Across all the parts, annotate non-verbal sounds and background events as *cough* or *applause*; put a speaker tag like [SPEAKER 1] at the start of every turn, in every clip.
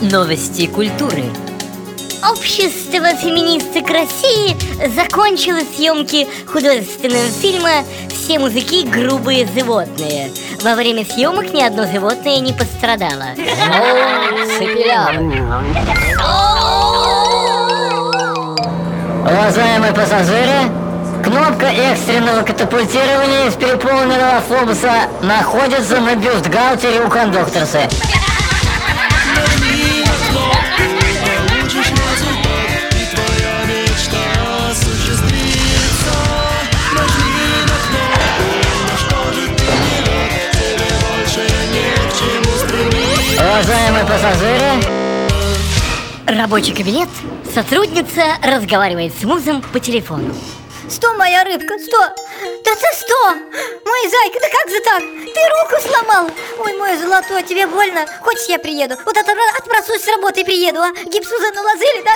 [SPEAKER 1] Новости культуры.
[SPEAKER 2] Общество феминисток России закончило съемки художественного фильма «Все музыки грубые животные». Во время съемок ни одно животное не пострадало.
[SPEAKER 3] Уважаемые пассажиры, кнопка экстренного катапультирования из переполненного автобуса находится на бюстгальтере у кондукторсы. Уважаемые пассажиры,
[SPEAKER 2] Рабочий кабинет. Сотрудница разговаривает с музом по телефону.
[SPEAKER 4] Что, моя рыбка, что? Да ты что? Мой зайка, да как же так? Ты руку сломал? Ой, мой золотой, тебе больно? Хочешь, я приеду? Вот от, отпросусь с работы и приеду, а? Гипс уже наложили, да?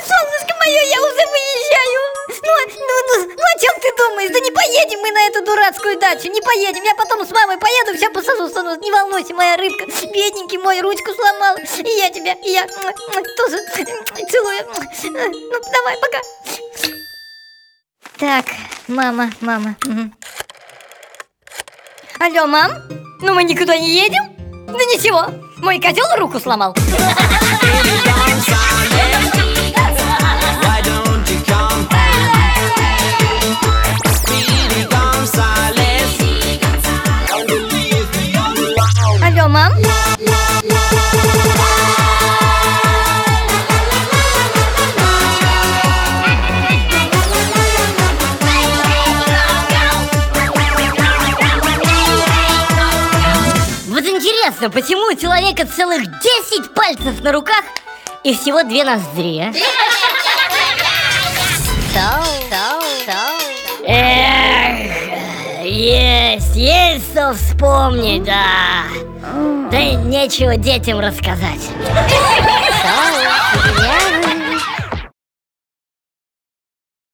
[SPEAKER 4] Солнышко мое, я уже поедем мы на эту дурацкую дачу, не поедем. Я потом с мамой поеду, все посажу, стану. Не волнуйся, моя рыбка. Бедненький мой, ручку сломал. И я тебя, и я тоже целую. Ну, давай, пока. Так, мама, мама. Алло, мам? Ну мы никуда не едем? Да ничего, мой козел руку сломал. *laughs*
[SPEAKER 2] интересно, почему у человека целых 10 пальцев на руках и всего две ноздри, а? Есть, есть что вспомнить, да. Да и нечего детям рассказать.